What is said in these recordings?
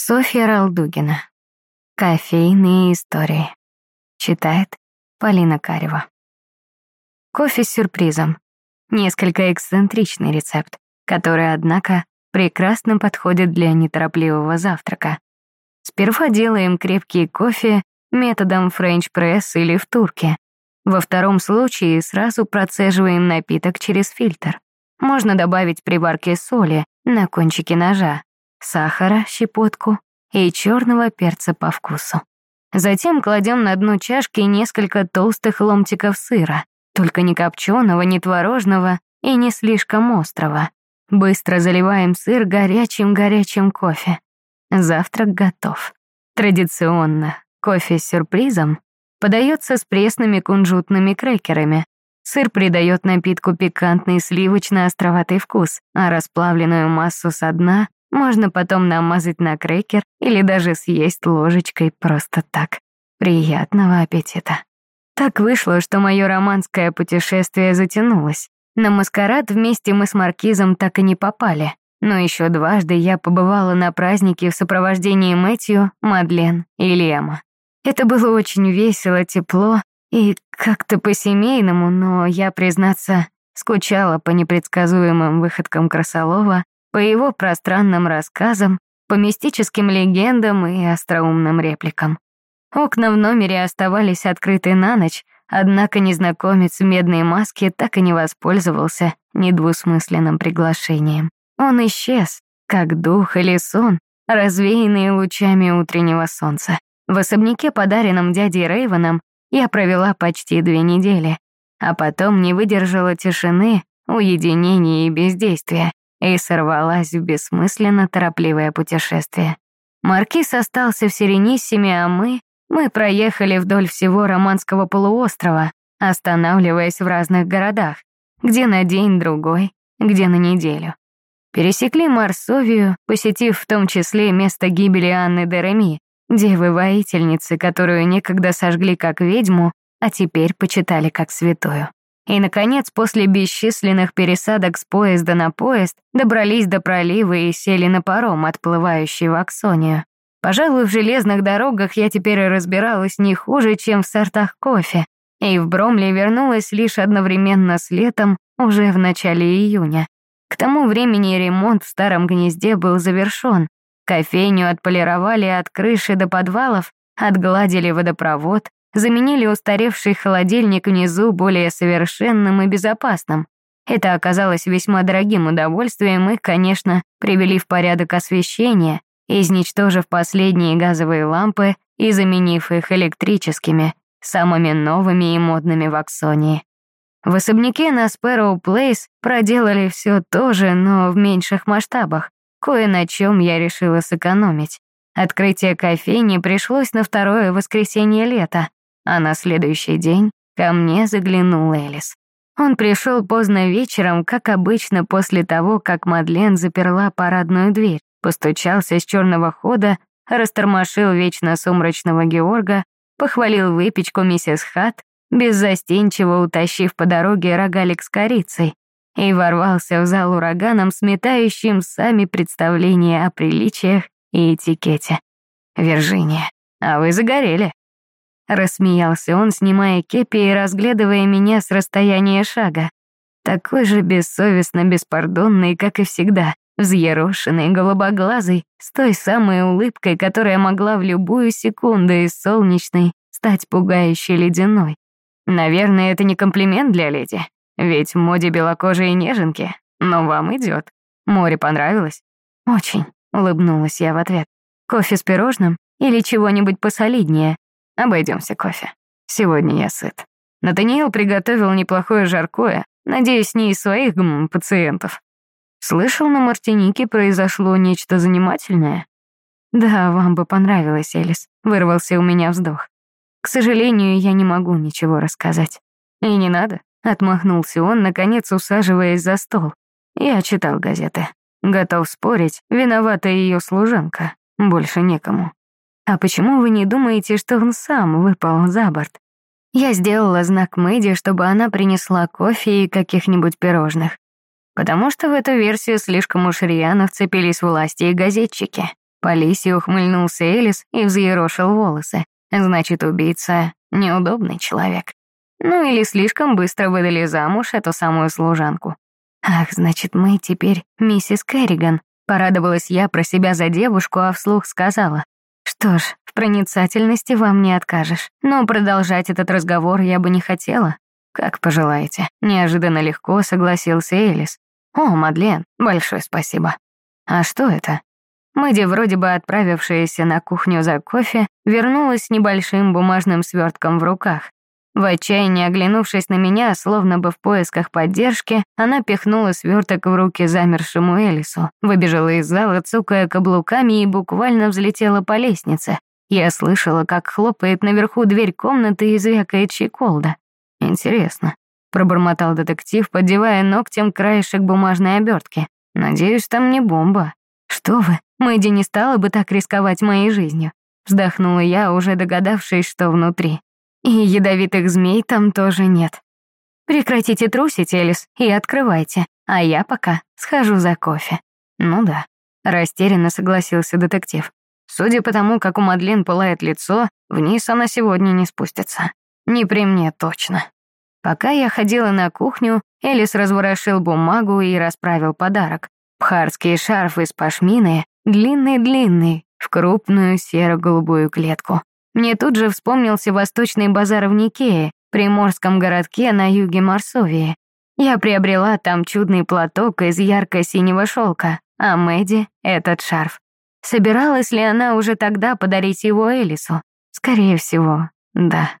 Софья Ралдугина. Кофейные истории. Читает Полина Карева. Кофе с сюрпризом. Несколько эксцентричный рецепт, который, однако, прекрасно подходит для неторопливого завтрака. Сперва делаем крепкий кофе методом френч-пресс или в турке. Во втором случае сразу процеживаем напиток через фильтр. Можно добавить при варке соли на кончике ножа, сахара, щепотку и черного перца по вкусу. Затем кладем на дно чашки несколько толстых ломтиков сыра, только не копченого, не творожного и не слишком острого. Быстро заливаем сыр горячим-горячим кофе. Завтрак готов. Традиционно кофе с сюрпризом подается с пресными кунжутными крекерами. Сыр придает напитку пикантный сливочно-островатый вкус, а расплавленную массу со дна можно потом намазать на крекер или даже съесть ложечкой просто так. Приятного аппетита. Так вышло, что мое романское путешествие затянулось. На маскарад вместе мы с Маркизом так и не попали. Но еще дважды я побывала на празднике в сопровождении Мэтью, Мадлен и Лема. Это было очень весело, тепло и как-то по-семейному, но я, признаться, скучала по непредсказуемым выходкам Красолова по его пространным рассказам, по мистическим легендам и остроумным репликам. Окна в номере оставались открыты на ночь, однако незнакомец в медной маске так и не воспользовался недвусмысленным приглашением. Он исчез, как дух или сон, развеянный лучами утреннего солнца. В особняке, подаренном дядей Рейвеном, я провела почти две недели, а потом не выдержала тишины, уединения и бездействия и сорвалась в бессмысленно торопливое путешествие. Маркиз остался в Сирениссиме, а мы... Мы проехали вдоль всего Романского полуострова, останавливаясь в разных городах, где на день-другой, где на неделю. Пересекли Марсовию, посетив в том числе место гибели Анны Дереми, девы-воительницы, которую некогда сожгли как ведьму, а теперь почитали как святую. И, наконец, после бесчисленных пересадок с поезда на поезд, добрались до пролива и сели на паром, отплывающий в Аксонию. Пожалуй, в железных дорогах я теперь разбиралась не хуже, чем в сортах кофе, и в Бромли вернулась лишь одновременно с летом, уже в начале июня. К тому времени ремонт в старом гнезде был завершен. Кофейню отполировали от крыши до подвалов, отгладили водопровод, заменили устаревший холодильник внизу более совершенным и безопасным. Это оказалось весьма дорогим удовольствием и, конечно, привели в порядок освещение, изничтожив последние газовые лампы и заменив их электрическими, самыми новыми и модными в Аксонии. В особняке на Спэроу Плейс проделали все то же, но в меньших масштабах, кое на чем я решила сэкономить. Открытие кофейни пришлось на второе воскресенье лета, а на следующий день ко мне заглянул Элис. Он пришел поздно вечером, как обычно после того, как Мадлен заперла парадную дверь, постучался с черного хода, растормошил вечно сумрачного Георга, похвалил выпечку миссис Хат, беззастенчиво утащив по дороге рогалик с корицей, и ворвался в зал ураганом, сметающим сами представления о приличиях и этикете. «Виржиния, а вы загорели», Рассмеялся он, снимая кепи и разглядывая меня с расстояния шага. Такой же бессовестно беспардонный, как и всегда, взъерошенный, голубоглазый, с той самой улыбкой, которая могла в любую секунду из солнечной стать пугающей ледяной. Наверное, это не комплимент для леди, ведь в моде белокожие неженки, но вам идет. Море понравилось? Очень, улыбнулась я в ответ. Кофе с пирожным или чего-нибудь посолиднее? Обойдемся кофе. Сегодня я сыт. Натаниэл приготовил неплохое жаркое, надеюсь, не из своих гм, пациентов. Слышал, на Мартинике произошло нечто занимательное? Да, вам бы понравилось, Элис. Вырвался у меня вздох. К сожалению, я не могу ничего рассказать. И не надо, отмахнулся он, наконец усаживаясь за стол. Я читал газеты. Готов спорить, виновата ее служанка. Больше некому. «А почему вы не думаете, что он сам выпал за борт?» Я сделала знак Мэдди, чтобы она принесла кофе и каких-нибудь пирожных. Потому что в эту версию слишком уж рьяно вцепились власти и газетчики. По лисе ухмыльнулся Элис и взъерошил волосы. Значит, убийца — неудобный человек. Ну или слишком быстро выдали замуж эту самую служанку. Ах, значит, мы теперь миссис Керриган. Порадовалась я про себя за девушку, а вслух сказала. Что ж, в проницательности вам не откажешь. Но продолжать этот разговор я бы не хотела. Как пожелаете. Неожиданно легко согласился Элис. О, Мадлен, большое спасибо. А что это? Мэдди, вроде бы отправившаяся на кухню за кофе, вернулась с небольшим бумажным свертком в руках. В отчаянии оглянувшись на меня, словно бы в поисках поддержки, она пихнула сверток в руки замершему Элису, выбежала из зала, цукая каблуками и буквально взлетела по лестнице. Я слышала, как хлопает наверху дверь комнаты и звякает щеколда. «Интересно», — пробормотал детектив, поддевая ногтем краешек бумажной обертки. «Надеюсь, там не бомба». «Что вы, Мэдди не стала бы так рисковать моей жизнью», вздохнула я, уже догадавшись, что внутри. И ядовитых змей там тоже нет. Прекратите трусить, Элис, и открывайте, а я пока схожу за кофе. Ну да, растерянно согласился детектив. Судя по тому, как у Мадлен пылает лицо, вниз она сегодня не спустится. Не при мне точно. Пока я ходила на кухню, Элис разворошил бумагу и расправил подарок. Пхарский шарф из пашмины, длинный-длинный, в крупную серо-голубую клетку. Мне тут же вспомнился восточный базар в Никее, приморском городке на юге Марсовии. Я приобрела там чудный платок из ярко-синего шелка, а Мэдди — этот шарф. Собиралась ли она уже тогда подарить его Элису? Скорее всего, да.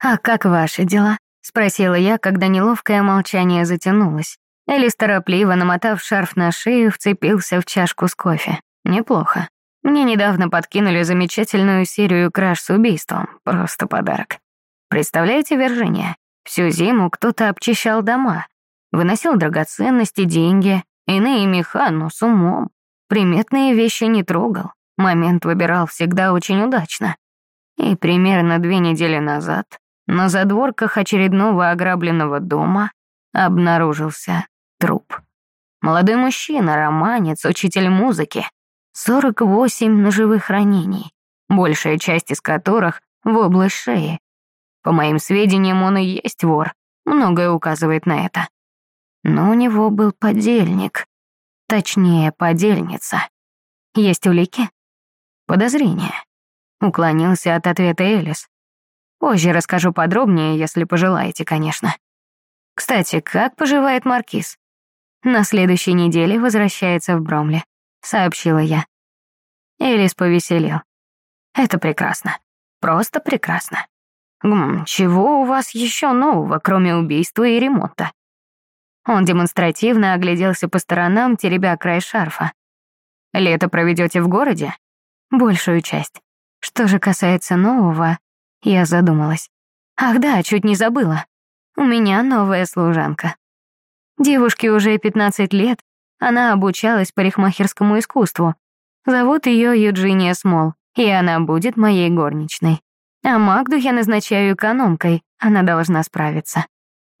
«А как ваши дела?» — спросила я, когда неловкое молчание затянулось. Элис, торопливо намотав шарф на шею, вцепился в чашку с кофе. Неплохо. Мне недавно подкинули замечательную серию краж с убийством. Просто подарок. Представляете, Виржиния? Всю зиму кто-то обчищал дома. Выносил драгоценности, деньги, иные меха, но с умом. Приметные вещи не трогал. Момент выбирал всегда очень удачно. И примерно две недели назад на задворках очередного ограбленного дома обнаружился труп. Молодой мужчина, романец, учитель музыки, 48 ножевых ранений, большая часть из которых в область шеи. По моим сведениям, он и есть вор, многое указывает на это. Но у него был подельник, точнее, подельница. Есть улики? Подозрения. Уклонился от ответа Элис. Позже расскажу подробнее, если пожелаете, конечно. Кстати, как поживает Маркиз? На следующей неделе возвращается в Бромли сообщила я. Элис повеселел. Это прекрасно. Просто прекрасно. Гм, чего у вас еще нового, кроме убийства и ремонта? Он демонстративно огляделся по сторонам, теребя край шарфа. Лето проведете в городе? Большую часть. Что же касается нового, я задумалась. Ах да, чуть не забыла. У меня новая служанка. Девушке уже 15 лет, она обучалась парикмахерскому искусству. Зовут ее Юджиния Смол, и она будет моей горничной. А Магду я назначаю экономкой, она должна справиться.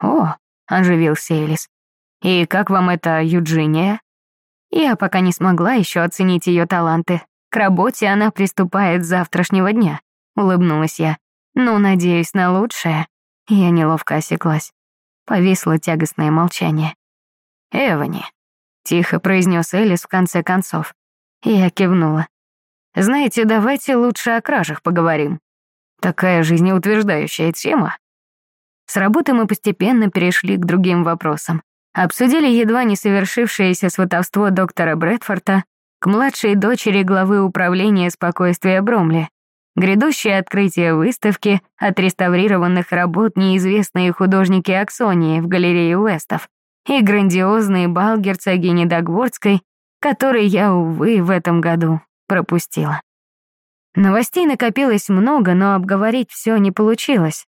О, оживился Элис. И как вам эта Юджиния? Я пока не смогла еще оценить ее таланты. К работе она приступает с завтрашнего дня, улыбнулась я. Ну, надеюсь на лучшее. Я неловко осеклась. Повисло тягостное молчание. Эвани, Тихо произнес Элис в конце концов. Я кивнула. «Знаете, давайте лучше о кражах поговорим. Такая жизнеутверждающая тема». С работы мы постепенно перешли к другим вопросам. Обсудили едва не совершившееся сватовство доктора Брэдфорта к младшей дочери главы управления спокойствия Бромли, грядущее открытие выставки отреставрированных работ неизвестные художники Аксонии в галерее Уэстов, и грандиозный бал герцогини Дагвордской, который я, увы, в этом году пропустила. Новостей накопилось много, но обговорить все не получилось.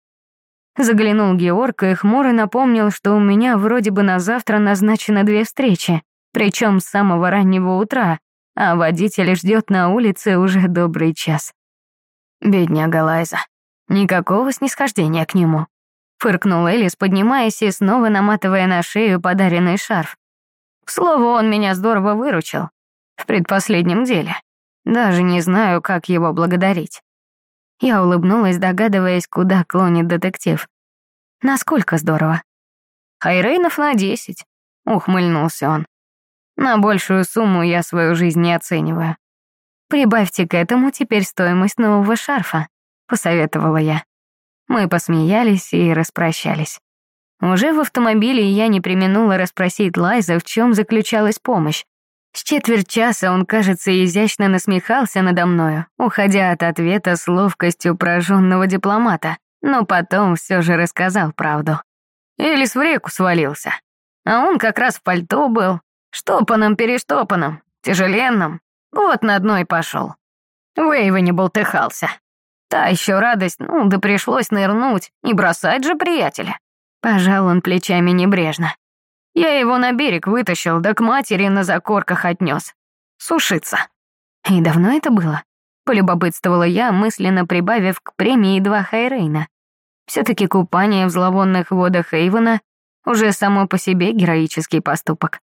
Заглянул Георг и хмуро напомнил, что у меня вроде бы на завтра назначено две встречи, причем с самого раннего утра, а водитель ждет на улице уже добрый час. Бедняга Лайза. Никакого снисхождения к нему. Фыркнул Элис, поднимаясь и снова наматывая на шею подаренный шарф. К слову, он меня здорово выручил. В предпоследнем деле. Даже не знаю, как его благодарить. Я улыбнулась, догадываясь, куда клонит детектив. Насколько здорово. Хайрейнов на десять, ухмыльнулся он. На большую сумму я свою жизнь не оцениваю. Прибавьте к этому теперь стоимость нового шарфа, посоветовала я. Мы посмеялись и распрощались. Уже в автомобиле я не применула расспросить Лайза, в чем заключалась помощь. С четверть часа он, кажется, изящно насмехался надо мною, уходя от ответа с ловкостью пораженного дипломата, но потом все же рассказал правду. Элис в реку свалился, а он как раз в пальто был, штопанным-перештопанным, тяжеленным, вот на дно и пошел. В не болтыхался. Та еще радость, ну да пришлось нырнуть, не бросать же приятеля. Пожал он плечами небрежно. Я его на берег вытащил, да к матери на закорках отнес. Сушиться. И давно это было? Полюбопытствовала я, мысленно прибавив к премии два хайрейна. все таки купание в зловонных водах Эйвена уже само по себе героический поступок.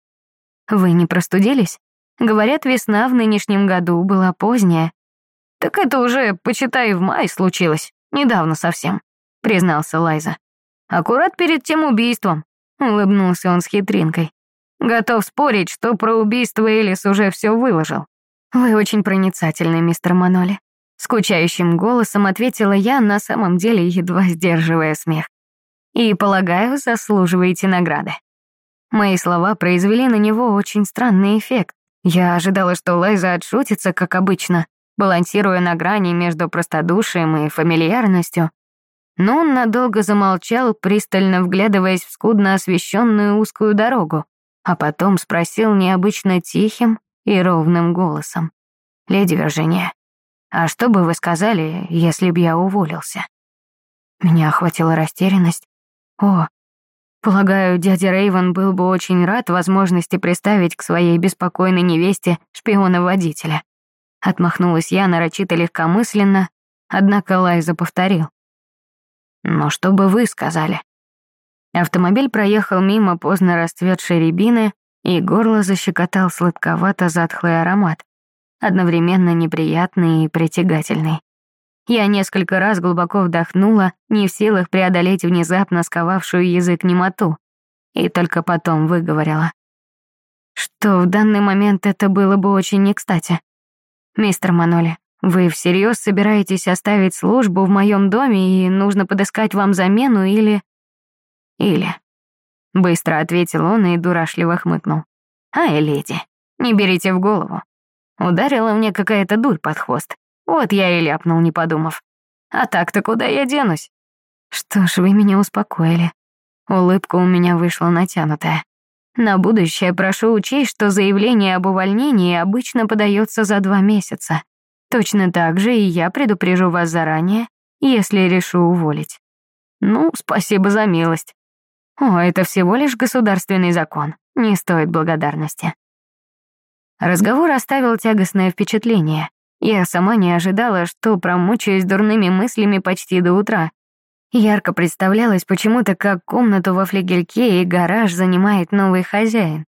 Вы не простудились? Говорят, весна в нынешнем году была поздняя. Так это уже, почитай, в мае случилось. Недавно совсем, признался Лайза. Аккурат перед тем убийством. Улыбнулся он с хитринкой. Готов спорить, что про убийство Элис уже все выложил. Вы очень проницательный, мистер Маноли. Скучающим голосом ответила я, на самом деле едва сдерживая смех. И, полагаю, заслуживаете награды. Мои слова произвели на него очень странный эффект. Я ожидала, что Лайза отшутится, как обычно, балансируя на грани между простодушием и фамильярностью, но он надолго замолчал, пристально вглядываясь в скудно освещенную узкую дорогу, а потом спросил необычно тихим и ровным голосом. «Леди Виржиния, а что бы вы сказали, если б я уволился?» Меня охватила растерянность. «О, полагаю, дядя Рейвен был бы очень рад возможности представить к своей беспокойной невесте шпиона-водителя». Отмахнулась я нарочито легкомысленно, однако Лайза повторил. Но что бы вы сказали? Автомобиль проехал мимо поздно расцветшей рябины, и горло защекотал сладковато-затхлый аромат, одновременно неприятный и притягательный. Я несколько раз глубоко вдохнула, не в силах преодолеть внезапно сковавшую язык немоту, и только потом выговорила. Что в данный момент это было бы очень не кстати. Мистер Маноли, вы всерьез собираетесь оставить службу в моем доме и нужно подыскать вам замену или... Или... Быстро ответил он и дурашливо хмыкнул. Ай, леди, не берите в голову. Ударила мне какая-то дурь под хвост. Вот я и ляпнул, не подумав. А так-то куда я денусь? Что ж, вы меня успокоили. Улыбка у меня вышла натянутая. На будущее прошу учесть, что заявление об увольнении обычно подается за два месяца. Точно так же и я предупрежу вас заранее, если решу уволить. Ну, спасибо за милость. О, это всего лишь государственный закон, не стоит благодарности. Разговор оставил тягостное впечатление. Я сама не ожидала, что промучаюсь дурными мыслями почти до утра. Ярко представлялось почему-то, как комнату во флигельке и гараж занимает новый хозяин.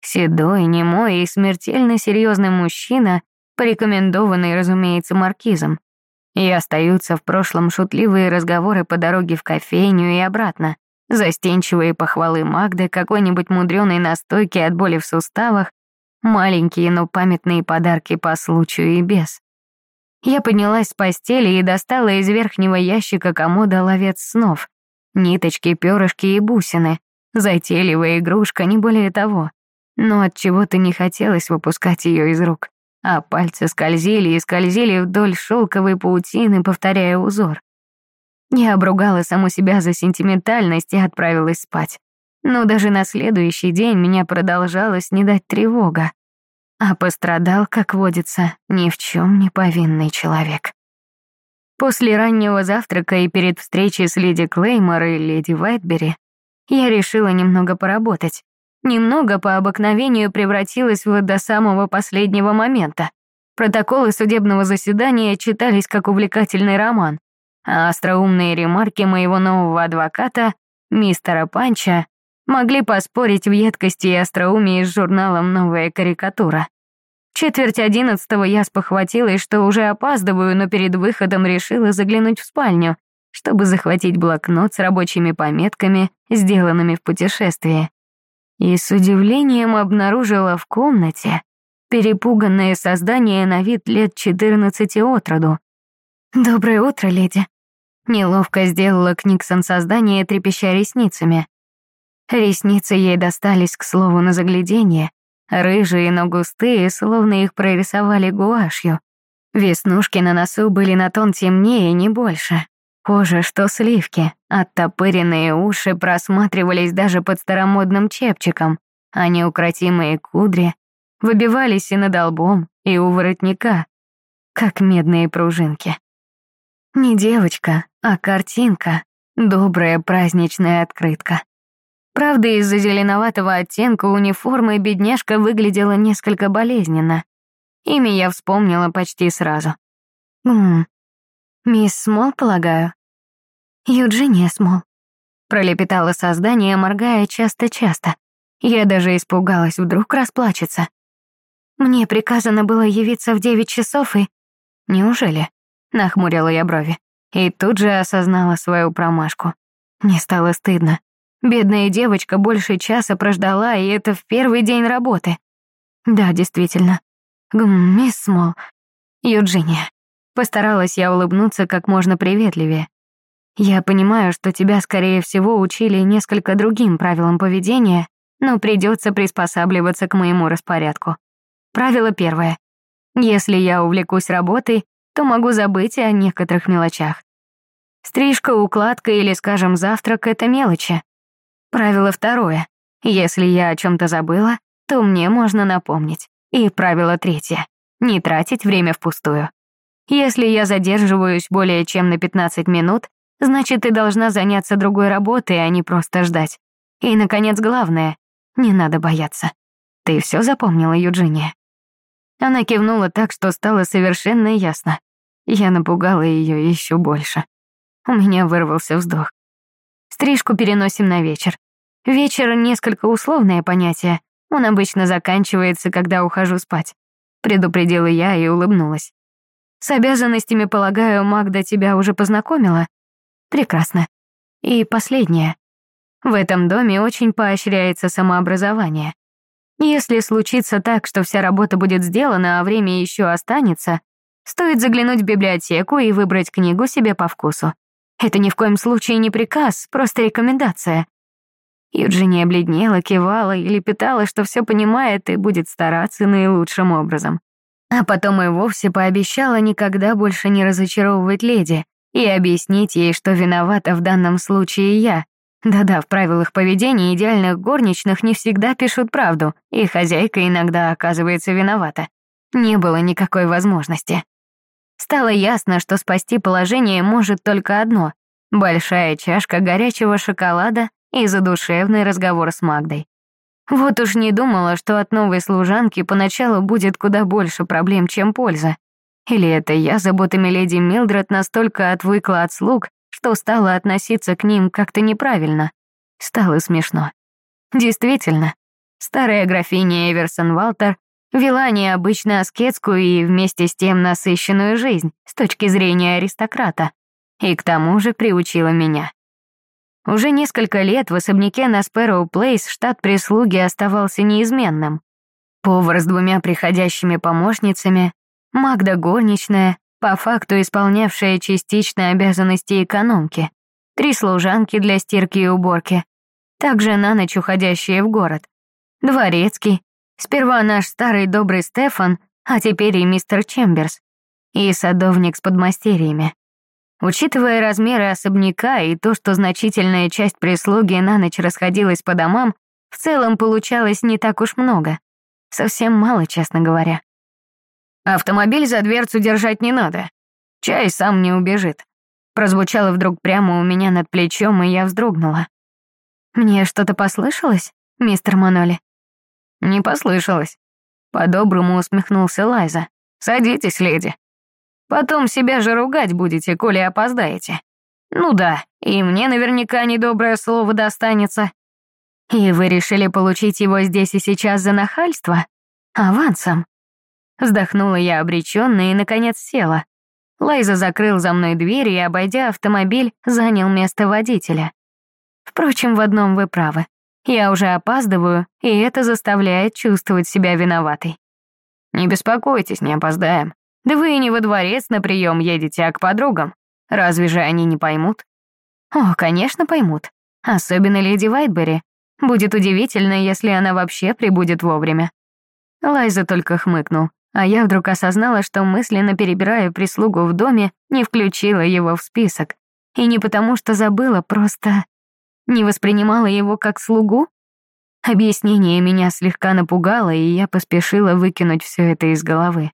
Седой, немой и смертельно серьезный мужчина порекомендованный, разумеется, маркизом. И остаются в прошлом шутливые разговоры по дороге в кофейню и обратно, застенчивые похвалы Магды какой-нибудь мудреной настойки от боли в суставах, маленькие, но памятные подарки по случаю и без. Я поднялась с постели и достала из верхнего ящика комода ловец снов. Ниточки, перышки и бусины. Затейливая игрушка, не более того. Но от чего то не хотелось выпускать ее из рук а пальцы скользили и скользили вдоль шелковой паутины, повторяя узор. Я обругала саму себя за сентиментальность и отправилась спать. Но даже на следующий день меня продолжала снедать тревога. А пострадал, как водится, ни в чем не повинный человек. После раннего завтрака и перед встречей с леди Клеймор и леди Вайтбери я решила немного поработать немного по обыкновению превратилась в до самого последнего момента. Протоколы судебного заседания читались как увлекательный роман, а остроумные ремарки моего нового адвоката, мистера Панча, могли поспорить в едкости и остроумии с журналом «Новая карикатура». Четверть одиннадцатого я спохватилась, что уже опаздываю, но перед выходом решила заглянуть в спальню, чтобы захватить блокнот с рабочими пометками, сделанными в путешествии. И с удивлением обнаружила в комнате перепуганное создание на вид лет четырнадцати от роду. «Доброе утро, леди», Неловко сделала Книксон создание, трепеща ресницами. Ресницы ей достались, к слову, на заглядение, рыжие, но густые, словно их прорисовали гуашью. Веснушки на носу были на тон темнее, не больше. Кожа, что сливки, оттопыренные уши просматривались даже под старомодным чепчиком, а неукротимые кудри выбивались и над лбом, и у воротника, как медные пружинки. Не девочка, а картинка, добрая праздничная открытка. Правда, из-за зеленоватого оттенка униформы бедняжка выглядела несколько болезненно. Имя я вспомнила почти сразу. «Ммм, мисс Смол, полагаю?» «Юджиния Смол», — пролепетало создание, моргая часто-часто. Я даже испугалась, вдруг расплачется. «Мне приказано было явиться в девять часов и...» «Неужели?» — нахмурила я брови. И тут же осознала свою промашку. Мне стало стыдно. Бедная девочка больше часа прождала, и это в первый день работы. Да, действительно. Гм, мисс Смол. Юджиния. Постаралась я улыбнуться как можно приветливее. Я понимаю, что тебя, скорее всего, учили несколько другим правилам поведения, но придется приспосабливаться к моему распорядку. Правило первое. Если я увлекусь работой, то могу забыть о некоторых мелочах. Стрижка, укладка или, скажем, завтрак — это мелочи. Правило второе. Если я о чем то забыла, то мне можно напомнить. И правило третье. Не тратить время впустую. Если я задерживаюсь более чем на 15 минут, значит, ты должна заняться другой работой, а не просто ждать. И, наконец, главное, не надо бояться. Ты все запомнила, Юджиния? Она кивнула так, что стало совершенно ясно. Я напугала ее еще больше. У меня вырвался вздох. Стрижку переносим на вечер. Вечер — несколько условное понятие. Он обычно заканчивается, когда ухожу спать. Предупредила я и улыбнулась. С обязанностями, полагаю, Магда тебя уже познакомила? Прекрасно. И последнее. В этом доме очень поощряется самообразование. Если случится так, что вся работа будет сделана, а время еще останется, Стоит заглянуть в библиотеку и выбрать книгу себе по вкусу. Это ни в коем случае не приказ, просто рекомендация. Юджиния бледнела, кивала и лепетала, что все понимает и будет стараться наилучшим образом. А потом и вовсе пообещала никогда больше не разочаровывать леди и объяснить ей, что виновата в данном случае я. Да-да, в правилах поведения идеальных горничных не всегда пишут правду, и хозяйка иногда оказывается виновата. Не было никакой возможности. Стало ясно, что спасти положение может только одно — большая чашка горячего шоколада и задушевный разговор с Магдой. Вот уж не думала, что от новой служанки поначалу будет куда больше проблем, чем польза. Или это я заботами леди Милдред настолько отвыкла от слуг, что стала относиться к ним как-то неправильно. Стало смешно. Действительно, старая графиня Эверсон Валтер Вела необычно аскетскую и вместе с тем насыщенную жизнь с точки зрения аристократа. И к тому же приучила меня. Уже несколько лет в особняке на Спэроу Плейс штат прислуги оставался неизменным. Повар с двумя приходящими помощницами, Магда горничная, по факту исполнявшая частично обязанности экономки, три служанки для стирки и уборки, также на ночь уходящие в город, дворецкий, Сперва наш старый добрый Стефан, а теперь и мистер Чемберс. И садовник с подмастерьями. Учитывая размеры особняка и то, что значительная часть прислуги на ночь расходилась по домам, в целом получалось не так уж много. Совсем мало, честно говоря. «Автомобиль за дверцу держать не надо. Чай сам не убежит». Прозвучало вдруг прямо у меня над плечом, и я вздрогнула. «Мне что-то послышалось, мистер Маноли?» Не послышалось. По-доброму усмехнулся Лайза. Садитесь, леди. Потом себя же ругать будете, коли опоздаете. Ну да, и мне наверняка недоброе слово достанется. И вы решили получить его здесь и сейчас за нахальство? Авансом? Вздохнула я обреченно и, наконец, села. Лайза закрыл за мной дверь и, обойдя автомобиль, занял место водителя. Впрочем, в одном вы правы. Я уже опаздываю, и это заставляет чувствовать себя виноватой. Не беспокойтесь, не опоздаем. Да вы и не во дворец на прием едете, а к подругам. Разве же они не поймут? О, конечно, поймут. Особенно леди Вайтбери. Будет удивительно, если она вообще прибудет вовремя. Лайза только хмыкнул, а я вдруг осознала, что мысленно перебирая прислугу в доме, не включила его в список. И не потому, что забыла, просто не воспринимала его как слугу? Объяснение меня слегка напугало, и я поспешила выкинуть все это из головы.